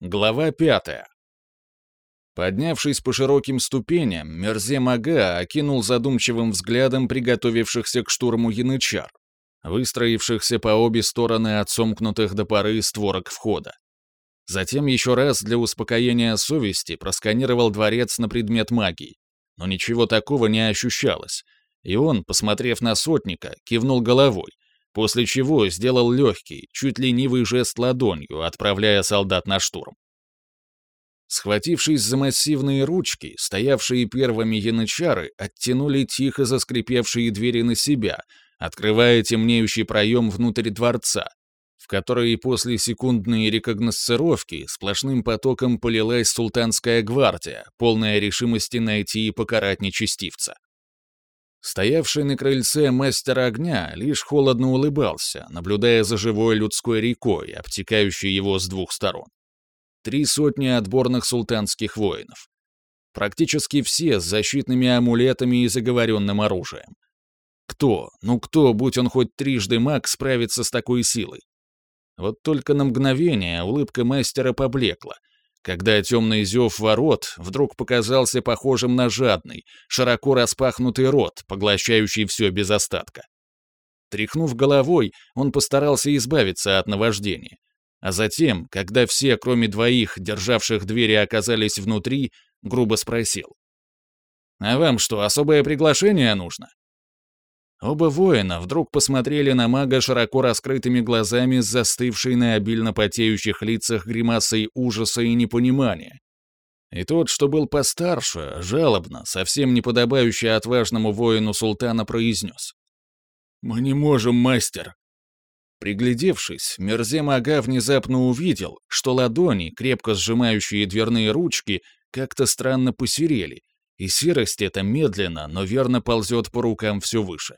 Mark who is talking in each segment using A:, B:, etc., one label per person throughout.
A: Глава пятая. Поднявшись по широким ступеням, Мерзе Мага окинул задумчивым взглядом приготовившихся к штурму янычар, выстроившихся по обе стороны от сомкнутых до поры створок входа. Затем еще раз для успокоения совести просканировал дворец на предмет магии, но ничего такого не ощущалось, и он, посмотрев на сотника, кивнул головой, после чего сделал легкий, чуть ленивый жест ладонью, отправляя солдат на штурм. Схватившись за массивные ручки, стоявшие первыми янычары оттянули тихо заскрипевшие двери на себя, открывая темнеющий проем внутрь дворца, в который после секундной рекогносцировки сплошным потоком полилась султанская гвардия, полная решимости найти и покарать нечестивца. Стоявший на крыльце мастер огня лишь холодно улыбался, наблюдая за живой людской рекой, обтекающей его с двух сторон. Три сотни отборных султанских воинов. Практически все с защитными амулетами и заговоренным оружием. Кто, ну кто, будь он хоть трижды маг, справится с такой силой? Вот только на мгновение улыбка мастера поблекла, когда темный зев ворот вдруг показался похожим на жадный, широко распахнутый рот, поглощающий все без остатка. Тряхнув головой, он постарался избавиться от наваждения. А затем, когда все, кроме двоих, державших двери, оказались внутри, грубо спросил. «А вам что, особое приглашение нужно?» Оба воина вдруг посмотрели на мага широко раскрытыми глазами с застывшей на обильно потеющих лицах гримасой ужаса и непонимания. И тот, что был постарше, жалобно, совсем не подобающий отважному воину султана, произнес. «Мы не можем, мастер!» Приглядевшись, Мерзем Ага внезапно увидел, что ладони, крепко сжимающие дверные ручки, как-то странно посерели, и серость эта медленно, но верно ползет по рукам все выше.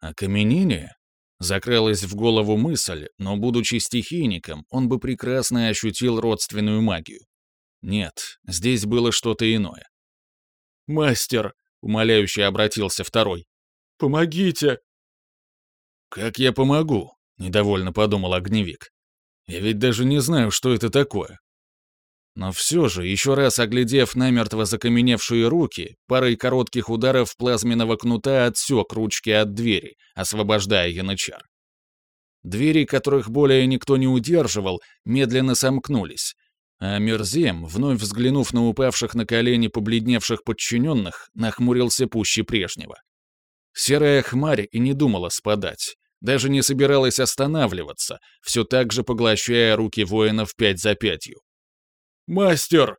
A: Окаменение? Закралась в голову мысль, но, будучи стихийником, он бы прекрасно ощутил родственную магию. Нет, здесь было что-то иное. «Мастер!» — умоляюще обратился второй. «Помогите!» «Как я помогу?» — недовольно подумал огневик. «Я ведь даже не знаю, что это такое. Но все же, еще раз оглядев намертво закаменевшие руки, парой коротких ударов плазменного кнута отсек ручки от двери, освобождая янычар. Двери, которых более никто не удерживал, медленно сомкнулись, а Мерзем, вновь взглянув на упавших на колени побледневших подчиненных, нахмурился пуще прежнего. Серая хмарь и не думала спадать, даже не собиралась останавливаться, все так же поглощая руки воинов пять за пятью. Мастер!»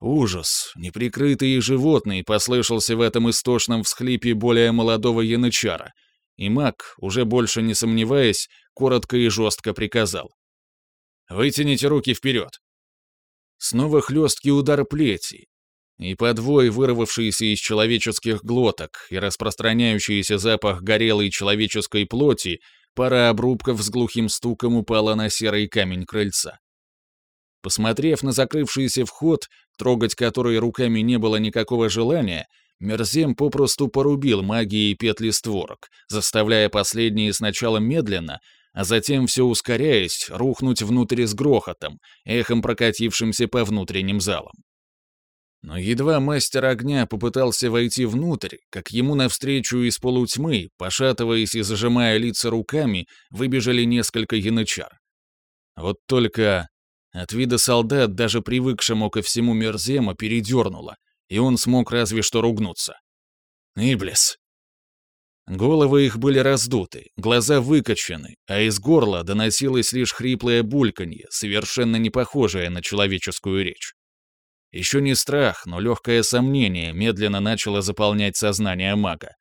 A: Ужас, неприкрытый и животный, послышался в этом истошном всхлипе более молодого янычара, и маг, уже больше не сомневаясь, коротко и жестко приказал. «Вытяните руки вперед!» Снова хлесткий удар плети, и подвой, вырвавшийся из человеческих глоток и распространяющийся запах горелой человеческой плоти, пара обрубков с глухим стуком упала на серый камень крыльца. Посмотрев на закрывшийся вход, трогать который руками не было никакого желания, Мерзем попросту порубил магией петли створок, заставляя последние сначала медленно, а затем все ускоряясь, рухнуть внутрь с грохотом, эхом прокатившимся по внутренним залам. Но едва мастер огня попытался войти внутрь, как ему навстречу из полутьмы, пошатываясь и зажимая лица руками, выбежали несколько янычар. Вот только от вида солдат, даже привыкшему ко всему Мерзема, передернуло, и он смог разве что ругнуться. «Иблис!» Головы их были раздуты, глаза выкочены, а из горла доносилось лишь хриплое бульканье, совершенно не похожее на человеческую речь. Еще не страх, но легкое сомнение медленно начало заполнять сознание мага.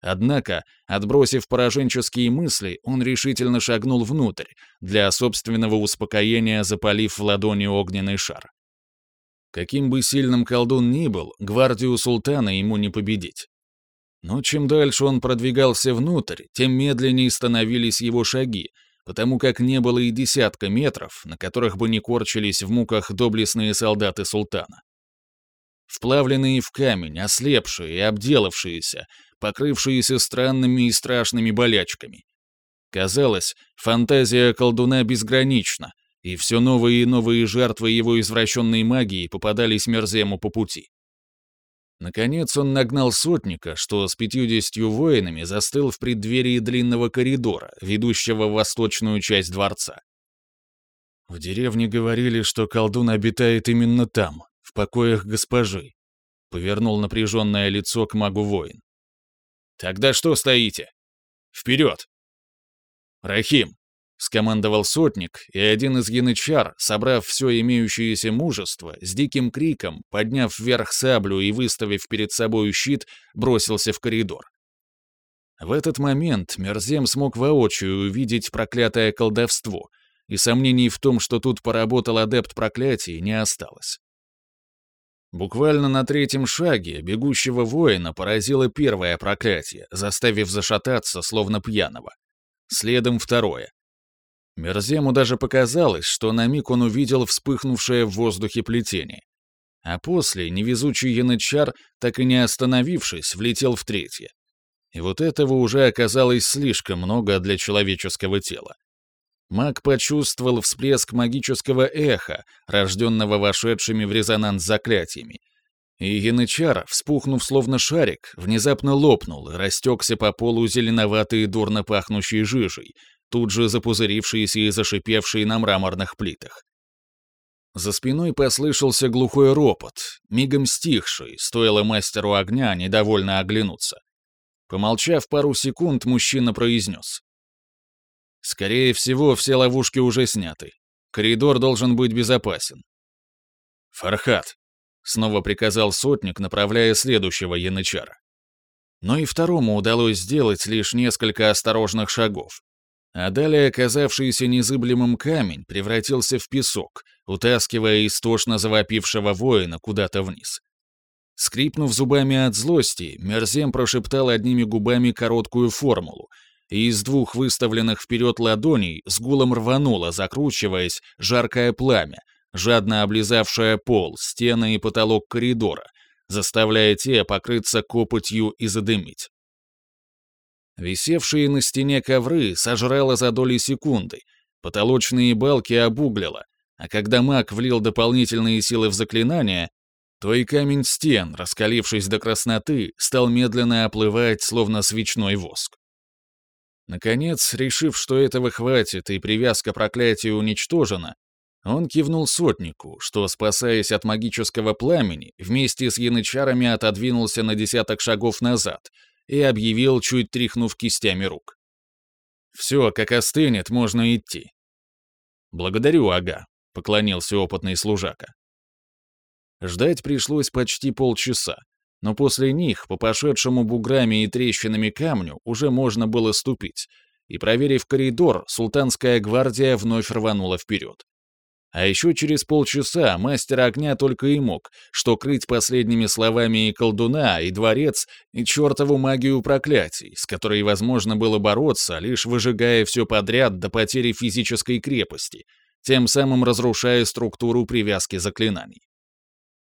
A: Однако, отбросив пораженческие мысли, он решительно шагнул внутрь, для собственного успокоения запалив в ладони огненный шар. Каким бы сильным колдун ни был, гвардию султана ему не победить. Но чем дальше он продвигался внутрь, тем медленнее становились его шаги, потому как не было и десятка метров, на которых бы не корчились в муках доблестные солдаты султана. Вплавленные в камень, ослепшие и обделавшиеся, покрывшиеся странными и страшными болячками. Казалось, фантазия колдуна безгранична, и все новые и новые жертвы его извращенной магии попадались Мерзему по пути. Наконец он нагнал сотника, что с пятьюдесятью воинами застыл в преддверии длинного коридора, ведущего в восточную часть дворца. В деревне говорили, что колдун обитает именно там, покоях госпожи. Повернул напряженное лицо к магу воин. «Тогда что стоите? Вперед!» «Рахим!» — скомандовал сотник, и один из янычар, собрав все имеющееся мужество, с диким криком, подняв вверх саблю и выставив перед собой щит, бросился в коридор. В этот момент Мерзем смог воочию увидеть проклятое колдовство, и сомнений в том, что тут поработал адепт проклятий, не осталось. Буквально на третьем шаге бегущего воина поразило первое проклятие, заставив зашататься, словно пьяного. Следом второе. Мерзему даже показалось, что на миг он увидел вспыхнувшее в воздухе плетение. А после невезучий янычар, так и не остановившись, влетел в третье. И вот этого уже оказалось слишком много для человеческого тела. Маг почувствовал всплеск магического эха, рожденного вошедшими в резонанс заклятиями. И янычар, вспухнув словно шарик, внезапно лопнул и растекся по полу зеленоватой дурно пахнущей жижей, тут же запузырившейся и зашипевшей на мраморных плитах. За спиной послышался глухой ропот, мигом стихший, стоило мастеру огня недовольно оглянуться. Помолчав пару секунд, мужчина произнес. Скорее всего, все ловушки уже сняты. Коридор должен быть безопасен. «Фархат», — снова приказал сотник, направляя следующего янычара. Но и второму удалось сделать лишь несколько осторожных шагов. А далее оказавшийся незыблемым камень превратился в песок, утаскивая истошно завопившего воина куда-то вниз. Скрипнув зубами от злости, Мерзем прошептал одними губами короткую формулу, и из двух выставленных вперед ладоней с гулом рвануло, закручиваясь, жаркое пламя, жадно облизавшее пол, стены и потолок коридора, заставляя те покрыться копотью и задымить. Висевшие на стене ковры сожрало за доли секунды, потолочные балки обуглило, а когда маг влил дополнительные силы в заклинание, то и камень стен, раскалившись до красноты, стал медленно оплывать, словно свечной воск. Наконец, решив, что этого хватит и привязка проклятия уничтожена, он кивнул сотнику, что, спасаясь от магического пламени, вместе с янычарами отодвинулся на десяток шагов назад и объявил, чуть тряхнув кистями рук. «Все, как остынет, можно идти». «Благодарю, ага», — поклонился опытный служака. Ждать пришлось почти полчаса, но после них по пошедшему буграми и трещинами камню уже можно было ступить, и, проверив коридор, султанская гвардия вновь рванула вперед. А еще через полчаса мастер огня только и мог, что крыть последними словами и колдуна, и дворец, и чертову магию проклятий, с которой возможно было бороться, лишь выжигая все подряд до потери физической крепости, тем самым разрушая структуру привязки заклинаний.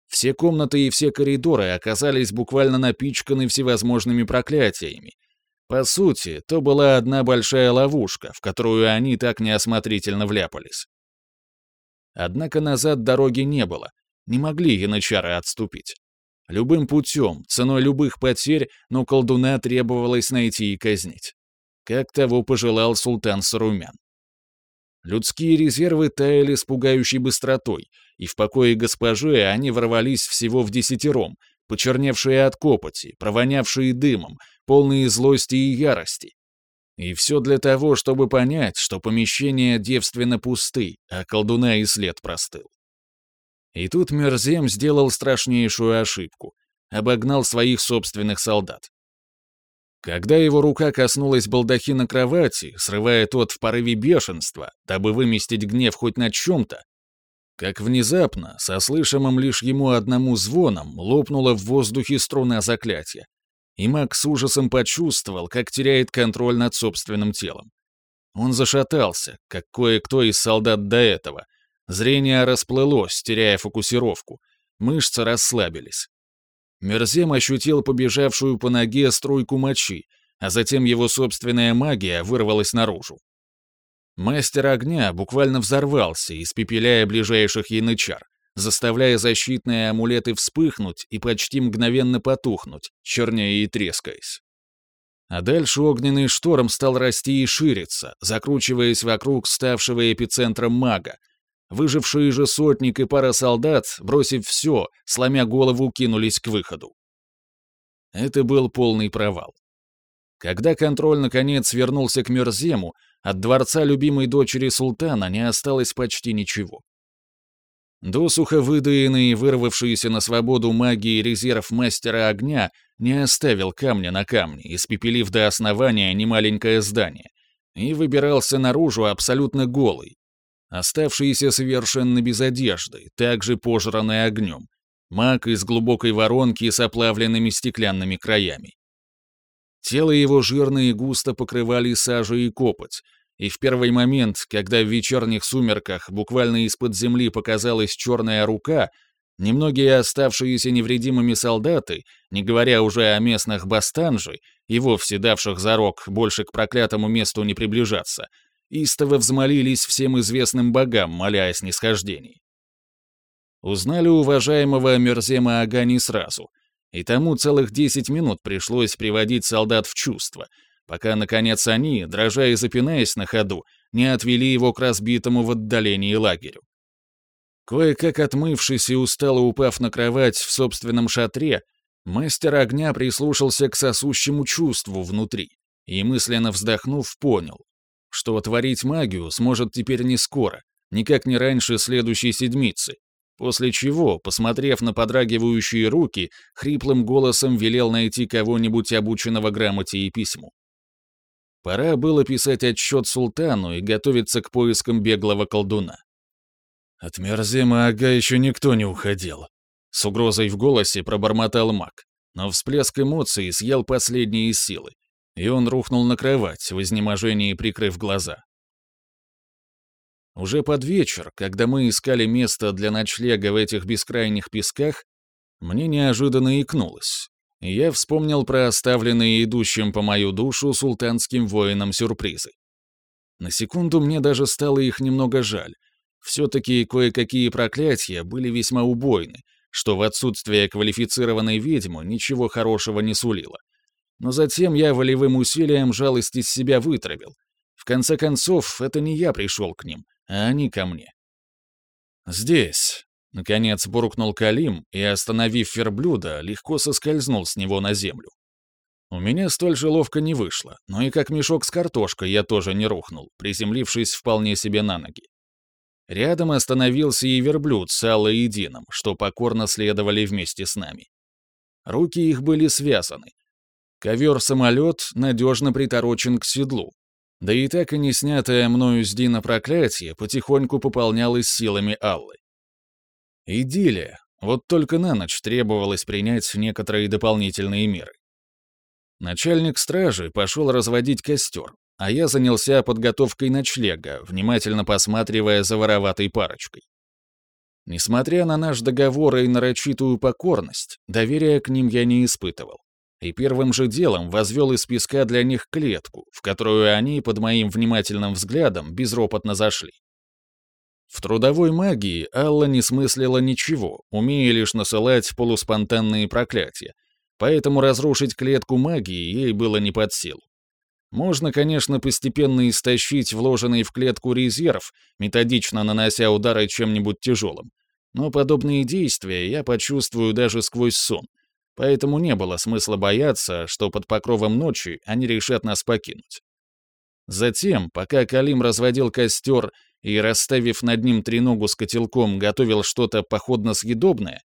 A: Все комнаты и все коридоры оказались буквально напичканы всевозможными проклятиями. По сути, то была одна большая ловушка, в которую они так неосмотрительно вляпались. Однако назад дороги не было, не могли янычары отступить. Любым путем, ценой любых потерь, но колдуна требовалось найти и казнить. Как того пожелал султан Сарумян. Людские резервы таяли с пугающей быстротой, и в покое госпожи они ворвались всего в десятером, почерневшие от копоти, провонявшие дымом, полные злости и ярости. И все для того, чтобы понять, что помещения девственно пусты, а колдуна и след простыл. И тут Мерзем сделал страшнейшую ошибку. Обогнал своих собственных солдат. Когда его рука коснулась балдахина кровати, срывая тот в порыве бешенства, дабы выместить гнев хоть на чем-то, как внезапно, со слышимым лишь ему одному звоном, лопнула в воздухе струна заклятия, и маг с ужасом почувствовал, как теряет контроль над собственным телом. Он зашатался, как кое-кто из солдат до этого. Зрение расплылось, теряя фокусировку. Мышцы расслабились. Мерзем ощутил побежавшую по ноге струйку мочи, а затем его собственная магия вырвалась наружу. Мастер огня буквально взорвался, испепеляя ближайших янычар, заставляя защитные амулеты вспыхнуть и почти мгновенно потухнуть, чернее и трескаясь. А дальше огненный шторм стал расти и шириться, закручиваясь вокруг ставшего эпицентром мага. Выжившие же сотник и пара солдат, бросив все, сломя голову, кинулись к выходу. Это был полный провал. Когда контроль наконец вернулся к Мерзему, от дворца любимой дочери султана не осталось почти ничего. Досуха выдаенный и вырвавшийся на свободу магии резерв мастера огня не оставил камня на камне, испепелив до основания немаленькое здание, и выбирался наружу абсолютно голый, оставшийся совершенно без одежды, также пожранный огнем, маг из глубокой воронки с оплавленными стеклянными краями. Тело его жирно и густо покрывали сажа и копоть, и в первый момент, когда в вечерних сумерках буквально из-под земли показалась черная рука, немногие оставшиеся невредимыми солдаты, не говоря уже о местных бастанжи, и вовсе давших зарок больше к проклятому месту не приближаться, истово взмолились всем известным богам, моля о снисхождении. Узнали уважаемого Мерзема Ага не сразу, и тому целых десять минут пришлось приводить солдат в чувство — пока, наконец, они, дрожа и запинаясь на ходу, не отвели его к разбитому в отдалении лагерю. Кое-как отмывшись и устало упав на кровать в собственном шатре, мастер огня прислушался к сосущему чувству внутри и, мысленно вздохнув, понял, что творить магию сможет теперь не скоро, никак не раньше следующей седмицы, после чего, посмотрев на подрагивающие руки, хриплым голосом велел найти кого-нибудь обученного грамоте и письму. Пора было писать отчет султану и готовиться к поискам беглого колдуна. От Мерзема Ага еще никто не уходил. С угрозой в голосе пробормотал маг, но всплеск эмоций съел последние силы, и он рухнул на кровать, в изнеможении прикрыв глаза. Уже под вечер, когда мы искали место для ночлега в этих бескрайних песках, мне неожиданно икнулось, я вспомнил про оставленные идущим по мою душу султанским воинам сюрпризы. На секунду мне даже стало их немного жаль. Все-таки кое-какие проклятия были весьма убойны, что в отсутствие квалифицированной ведьмы ничего хорошего не сулило. Но затем я волевым усилием жалость из себя вытравил. В конце концов, это не я пришел к ним, а они ко мне. Здесь, Наконец буркнул Калим и, остановив верблюда, легко соскользнул с него на землю. У меня столь же ловко не вышло, но и как мешок с картошкой я тоже не рухнул, приземлившись вполне себе на ноги. Рядом остановился и верблюд с Аллой и Дином, что покорно следовали вместе с нами. Руки их были связаны. Ковер-самолет надежно приторочен к седлу. Да и так и не снятое мною с Дина проклятие потихоньку пополнялось силами Аллы. Идиллия. Вот только на ночь требовалось принять некоторые дополнительные меры. Начальник стражи пошел разводить костер, а я занялся подготовкой ночлега, внимательно посматривая за вороватой парочкой. Несмотря на наш договор и нарочитую покорность, доверия к ним я не испытывал. И первым же делом возвел из песка для них клетку, в которую они, под моим внимательным взглядом, безропотно зашли. В трудовой магии Алла не смыслила ничего, умея лишь насылать полуспонтанные проклятия, поэтому разрушить клетку магии ей было не под силу. Можно, конечно, постепенно истощить вложенный в клетку резерв, методично нанося удары чем-нибудь тяжелым. Но подобные действия я почувствую даже сквозь сон, поэтому не было смысла бояться, что под покровом ночи они решат нас покинуть. Затем, пока Калим разводил костер и, расставив над ним треногу с котелком, готовил что-то походно-съедобное,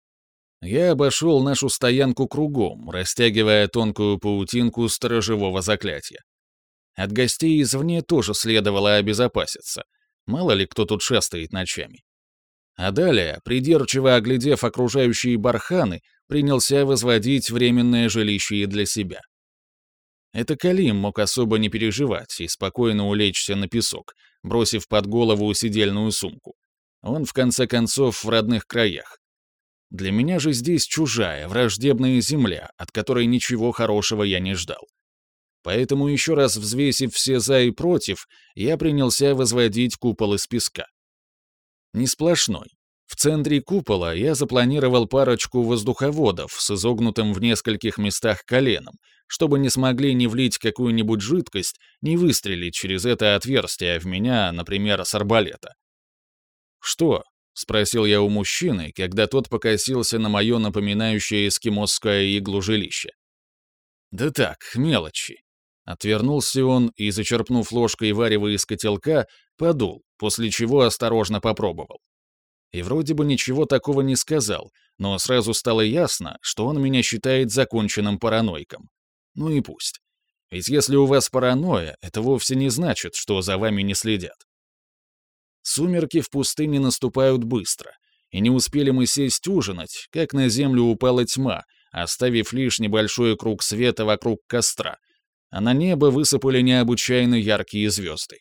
A: я обошел нашу стоянку кругом, растягивая тонкую паутинку сторожевого заклятия. От гостей извне тоже следовало обезопаситься. Мало ли кто тут шастает ночами. А далее, придирчиво оглядев окружающие барханы, принялся возводить временное жилище и для себя. Это Калим мог особо не переживать и спокойно улечься на песок, бросив под голову сидельную сумку. Он, в конце концов, в родных краях. Для меня же здесь чужая, враждебная земля, от которой ничего хорошего я не ждал. Поэтому еще раз взвесив все «за» и «против», я принялся возводить купол из песка. Не сплошной. В центре купола я запланировал парочку воздуховодов с изогнутым в нескольких местах коленом, чтобы не смогли ни влить какую-нибудь жидкость, ни выстрелить через это отверстие в меня, например, с арбалета. «Что?» — спросил я у мужчины, когда тот покосился на мое напоминающее эскимосское иглу жилище. «Да так, мелочи». Отвернулся он и, зачерпнув ложкой варева из котелка, подул, после чего осторожно попробовал. И вроде бы ничего такого не сказал, но сразу стало ясно, что он меня считает законченным параноиком. Ну и пусть. Ведь если у вас паранойя, это вовсе не значит, что за вами не следят. Сумерки в пустыне наступают быстро, и не успели мы сесть ужинать, как на землю упала тьма, оставив лишь небольшой круг света вокруг костра, а на небо высыпали необычайно яркие звезды.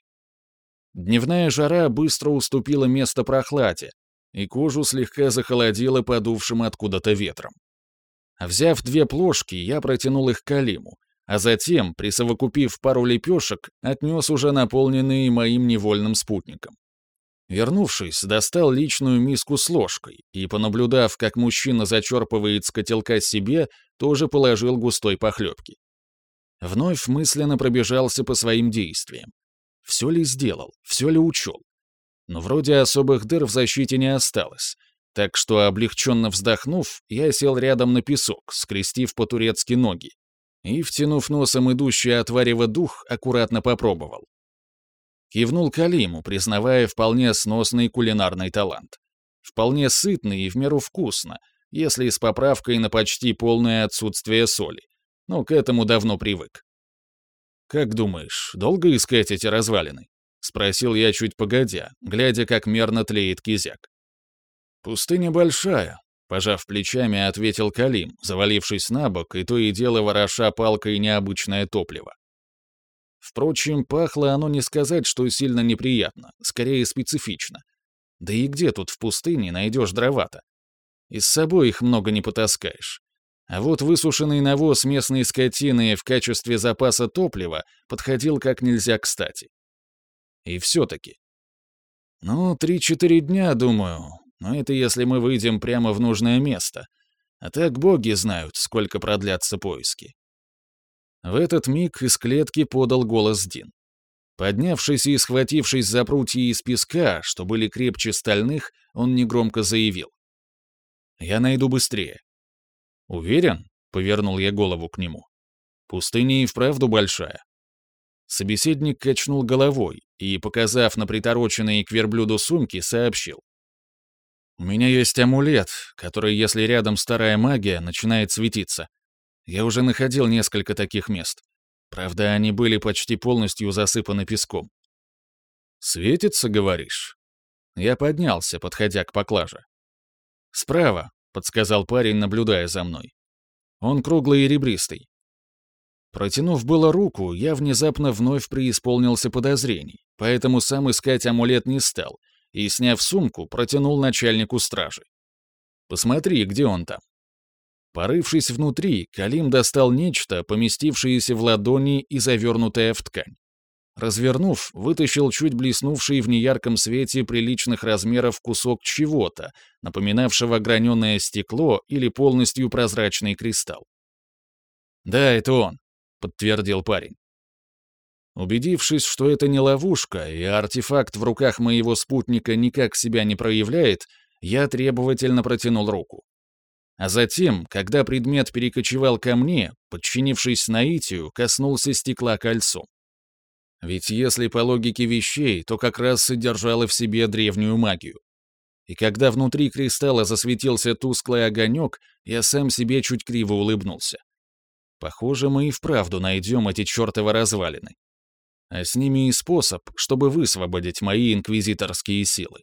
A: Дневная жара быстро уступила место прохладе, и кожу слегка захолодило подувшим откуда-то ветром. Взяв две плошки, я протянул их к Алиму, а затем, присовокупив пару лепешек, отнес уже наполненные моим невольным спутником. Вернувшись, достал личную миску с ложкой и, понаблюдав, как мужчина зачерпывает с котелка себе, тоже положил густой похлебки. Вновь мысленно пробежался по своим действиям. Все ли сделал, все ли учел? Но вроде особых дыр в защите не осталось, так что, облегченно вздохнув, я сел рядом на песок, скрестив по-турецки ноги, и, втянув носом идущий от варева дух, аккуратно попробовал. Кивнул Калиму, признавая вполне сносный кулинарный талант. Вполне сытный и в меру вкусно, если с поправкой на почти полное отсутствие соли. Но к этому давно привык. «Как думаешь, долго искать эти развалины?» — спросил я чуть погодя, глядя, как мерно тлеет кизяк. «Пустыня большая», — пожав плечами, ответил Калим, завалившись на бок и то и дело вороша палкой необычное топливо. Впрочем, пахло оно не сказать, что сильно неприятно, скорее специфично. Да и где тут в пустыне найдешь дрова-то? И с собой их много не потаскаешь. А вот высушенный навоз местной скотины в качестве запаса топлива подходил как нельзя кстати. И все-таки. Ну, три-четыре дня, думаю, но это если мы выйдем прямо в нужное место. А так боги знают, сколько продлятся поиски. В этот миг из клетки подал голос Дин. Поднявшись и схватившись за прутья из песка, что были крепче стальных, он негромко заявил. «Я найду быстрее». «Уверен?» — повернул я голову к нему. «Пустыня и вправду большая». Собеседник качнул головой и, показав на притороченные к верблюду сумки, сообщил. «У меня есть амулет, который, если рядом старая магия, начинает светиться. Я уже находил несколько таких мест. Правда, они были почти полностью засыпаны песком. «Светится, говоришь?» Я поднялся, подходя к поклаже. «Справа», — подсказал парень, наблюдая за мной. «Он круглый и ребристый». Протянув было руку, я внезапно вновь преисполнился подозрений, поэтому сам искать амулет не стал и, сняв сумку, протянул начальнику стражи. «Посмотри, где он там». Порывшись внутри, Калим достал нечто, поместившееся в ладони и завернутое в ткань. Развернув, вытащил чуть блеснувший в неярком свете приличных размеров кусок чего-то, напоминавшего граненое стекло или полностью прозрачный кристалл. «Да, это он», — подтвердил парень. Убедившись, что это не ловушка, и артефакт в руках моего спутника никак себя не проявляет, я требовательно протянул руку. А затем, когда предмет перекочевал ко мне, подчинившись наитию, коснулся стекла кольцом. Ведь если по логике вещей, то как раз содержало в себе древнюю магию. И когда внутри кристалла засветился тусклый огонек, я сам себе чуть криво улыбнулся. Похоже, мы и вправду найдем эти чертовы развалины. А с ними и способ, чтобы высвободить мои инквизиторские силы.